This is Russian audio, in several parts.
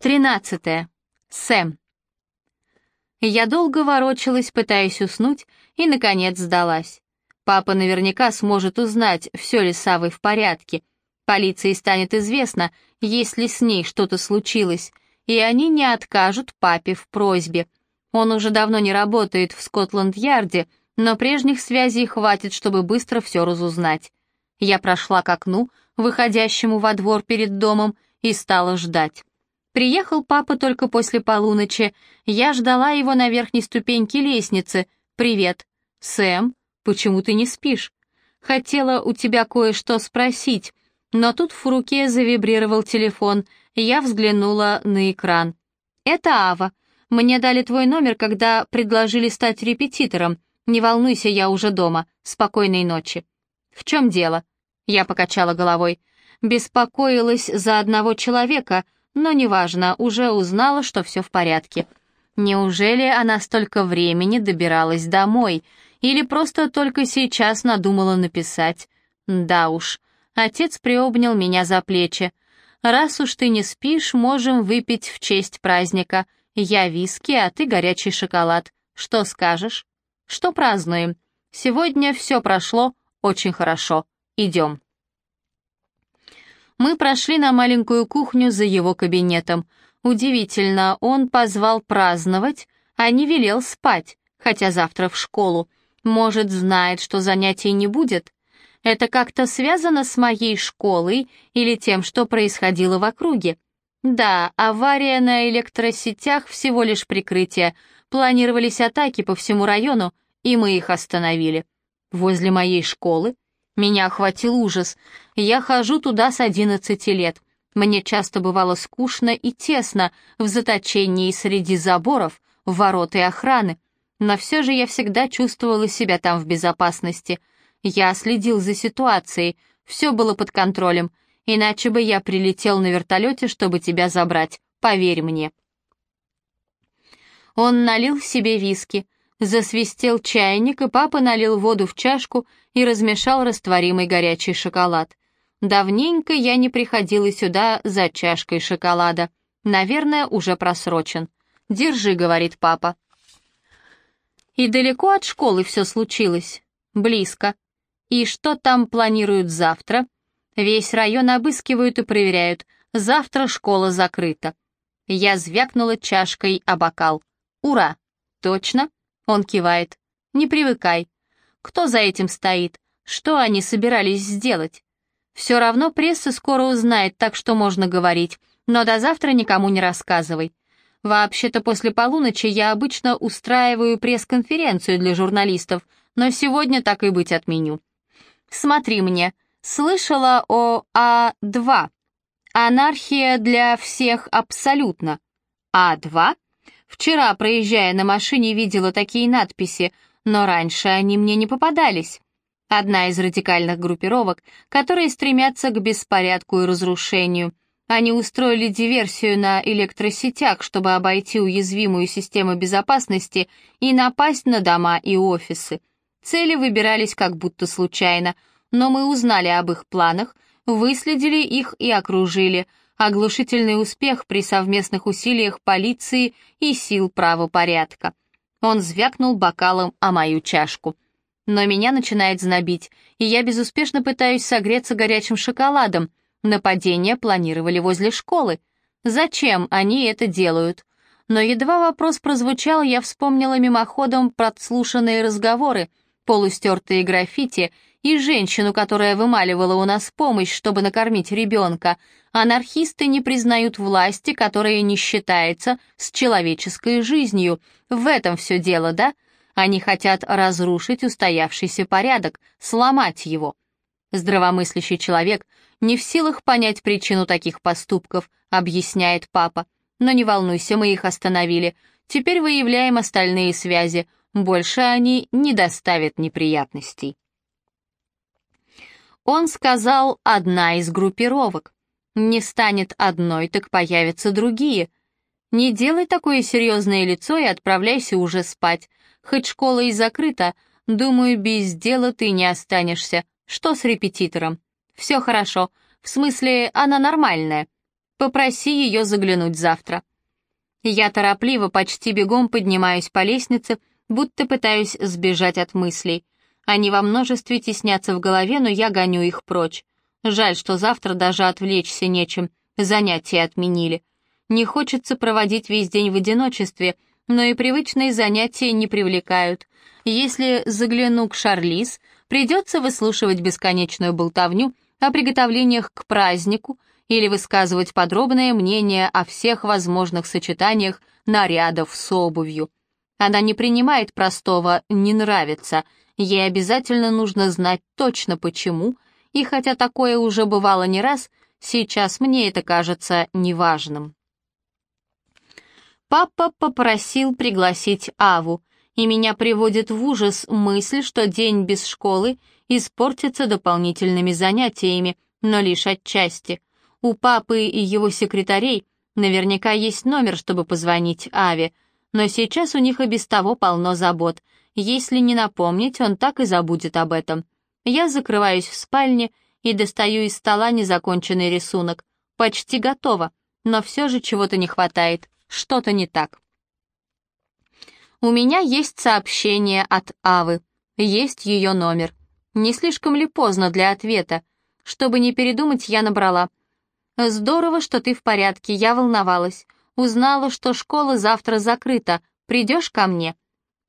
Тринадцатое. Сэм. Я долго ворочалась, пытаясь уснуть, и, наконец, сдалась. Папа наверняка сможет узнать, все ли с Авой в порядке. Полиции станет известно, если с ней что-то случилось, и они не откажут папе в просьбе. Он уже давно не работает в Скотланд-Ярде, но прежних связей хватит, чтобы быстро все разузнать. Я прошла к окну, выходящему во двор перед домом, и стала ждать. Приехал папа только после полуночи. Я ждала его на верхней ступеньке лестницы. «Привет». «Сэм, почему ты не спишь?» «Хотела у тебя кое-что спросить». Но тут в руке завибрировал телефон. Я взглянула на экран. «Это Ава. Мне дали твой номер, когда предложили стать репетитором. Не волнуйся, я уже дома. Спокойной ночи». «В чем дело?» Я покачала головой. «Беспокоилась за одного человека», но неважно, уже узнала, что все в порядке. Неужели она столько времени добиралась домой? Или просто только сейчас надумала написать? Да уж. Отец приобнял меня за плечи. «Раз уж ты не спишь, можем выпить в честь праздника. Я виски, а ты горячий шоколад. Что скажешь?» «Что празднуем? Сегодня все прошло очень хорошо. Идем». Мы прошли на маленькую кухню за его кабинетом. Удивительно, он позвал праздновать, а не велел спать, хотя завтра в школу. Может, знает, что занятий не будет? Это как-то связано с моей школой или тем, что происходило в округе? Да, авария на электросетях всего лишь прикрытие. Планировались атаки по всему району, и мы их остановили. Возле моей школы меня охватил ужас. Я хожу туда с одиннадцати лет. Мне часто бывало скучно и тесно в заточении среди заборов, ворот и охраны. Но все же я всегда чувствовала себя там в безопасности. Я следил за ситуацией, все было под контролем, иначе бы я прилетел на вертолете, чтобы тебя забрать, поверь мне. Он налил себе виски, Засвистел чайник, и папа налил воду в чашку и размешал растворимый горячий шоколад. Давненько я не приходила сюда за чашкой шоколада. Наверное, уже просрочен. «Держи», — говорит папа. «И далеко от школы все случилось?» «Близко. И что там планируют завтра?» «Весь район обыскивают и проверяют. Завтра школа закрыта». Я звякнула чашкой о бокал. «Ура! Точно?» Он кивает. «Не привыкай. Кто за этим стоит? Что они собирались сделать? Все равно пресса скоро узнает, так что можно говорить, но до завтра никому не рассказывай. Вообще-то после полуночи я обычно устраиваю пресс-конференцию для журналистов, но сегодня так и быть отменю. Смотри мне, слышала о А2. Анархия для всех абсолютно. А2? Вчера, проезжая на машине, видела такие надписи, но раньше они мне не попадались. Одна из радикальных группировок, которые стремятся к беспорядку и разрушению. Они устроили диверсию на электросетях, чтобы обойти уязвимую систему безопасности и напасть на дома и офисы. Цели выбирались как будто случайно, но мы узнали об их планах, выследили их и окружили — оглушительный успех при совместных усилиях полиции и сил правопорядка. Он звякнул бокалом о мою чашку. Но меня начинает знобить, и я безуспешно пытаюсь согреться горячим шоколадом. Нападение планировали возле школы. Зачем они это делают? Но едва вопрос прозвучал, я вспомнила мимоходом подслушанные разговоры, полустертые граффити и женщину, которая вымаливала у нас помощь, чтобы накормить ребенка. Анархисты не признают власти, которая не считается с человеческой жизнью. В этом все дело, да? Они хотят разрушить устоявшийся порядок, сломать его. Здравомыслящий человек не в силах понять причину таких поступков, объясняет папа. Но не волнуйся, мы их остановили. Теперь выявляем остальные связи. Больше они не доставят неприятностей. Он сказал «одна из группировок». Не станет одной, так появятся другие. Не делай такое серьезное лицо и отправляйся уже спать. Хоть школа и закрыта, думаю, без дела ты не останешься. Что с репетитором? Все хорошо. В смысле, она нормальная. Попроси ее заглянуть завтра». Я торопливо, почти бегом поднимаюсь по лестнице, будто пытаюсь сбежать от мыслей. Они во множестве теснятся в голове, но я гоню их прочь. Жаль, что завтра даже отвлечься нечем, занятия отменили. Не хочется проводить весь день в одиночестве, но и привычные занятия не привлекают. Если загляну к Шарлиз, придется выслушивать бесконечную болтовню о приготовлениях к празднику или высказывать подробное мнение о всех возможных сочетаниях нарядов с обувью. Она не принимает простого «не нравится», ей обязательно нужно знать точно почему, и хотя такое уже бывало не раз, сейчас мне это кажется неважным. Папа попросил пригласить Аву, и меня приводит в ужас мысль, что день без школы испортится дополнительными занятиями, но лишь отчасти. У папы и его секретарей наверняка есть номер, чтобы позвонить Аве, но сейчас у них и без того полно забот. Если не напомнить, он так и забудет об этом. Я закрываюсь в спальне и достаю из стола незаконченный рисунок. Почти готово, но все же чего-то не хватает, что-то не так. У меня есть сообщение от Авы, есть ее номер. Не слишком ли поздно для ответа? Чтобы не передумать, я набрала. «Здорово, что ты в порядке, я волновалась. Узнала, что школа завтра закрыта. Придешь ко мне?»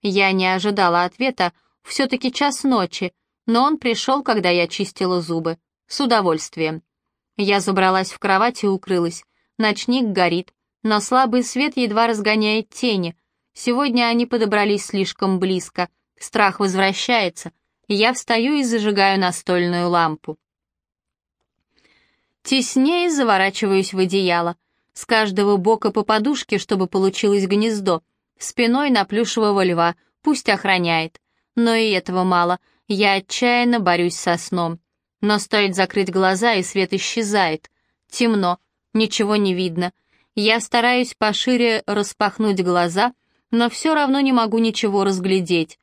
Я не ожидала ответа, все-таки час ночи, но он пришел, когда я чистила зубы. С удовольствием. Я забралась в кровать и укрылась. Ночник горит, но слабый свет едва разгоняет тени. Сегодня они подобрались слишком близко. Страх возвращается. Я встаю и зажигаю настольную лампу. Теснее заворачиваюсь в одеяло. С каждого бока по подушке, чтобы получилось гнездо. Спиной на плюшевого льва, пусть охраняет. Но и этого мало. Я отчаянно борюсь со сном. Но стоит закрыть глаза, и свет исчезает. Темно, ничего не видно. Я стараюсь пошире распахнуть глаза, но все равно не могу ничего разглядеть.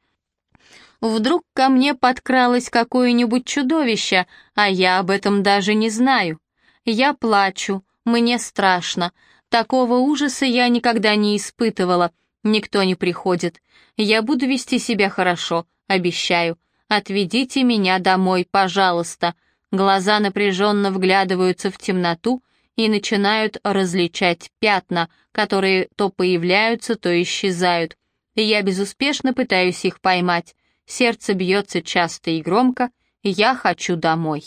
Вдруг ко мне подкралось какое-нибудь чудовище, а я об этом даже не знаю. Я плачу, мне страшно. Такого ужаса я никогда не испытывала. Никто не приходит. Я буду вести себя хорошо, обещаю. Отведите меня домой, пожалуйста. Глаза напряженно вглядываются в темноту и начинают различать пятна, которые то появляются, то исчезают. Я безуспешно пытаюсь их поймать. Сердце бьется часто и громко. Я хочу домой.